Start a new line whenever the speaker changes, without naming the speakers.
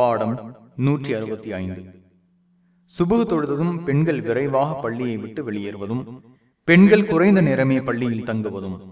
பாடம் நூற்றி அறுபத்தி ஐந்து. சுபுகு தொழுதும் பெண்கள் விரைவாக பள்ளியை விட்டு வெளியேறுவதும் பெண்கள் குறைந்த நேரமே பள்ளியில் தங்குவதும்.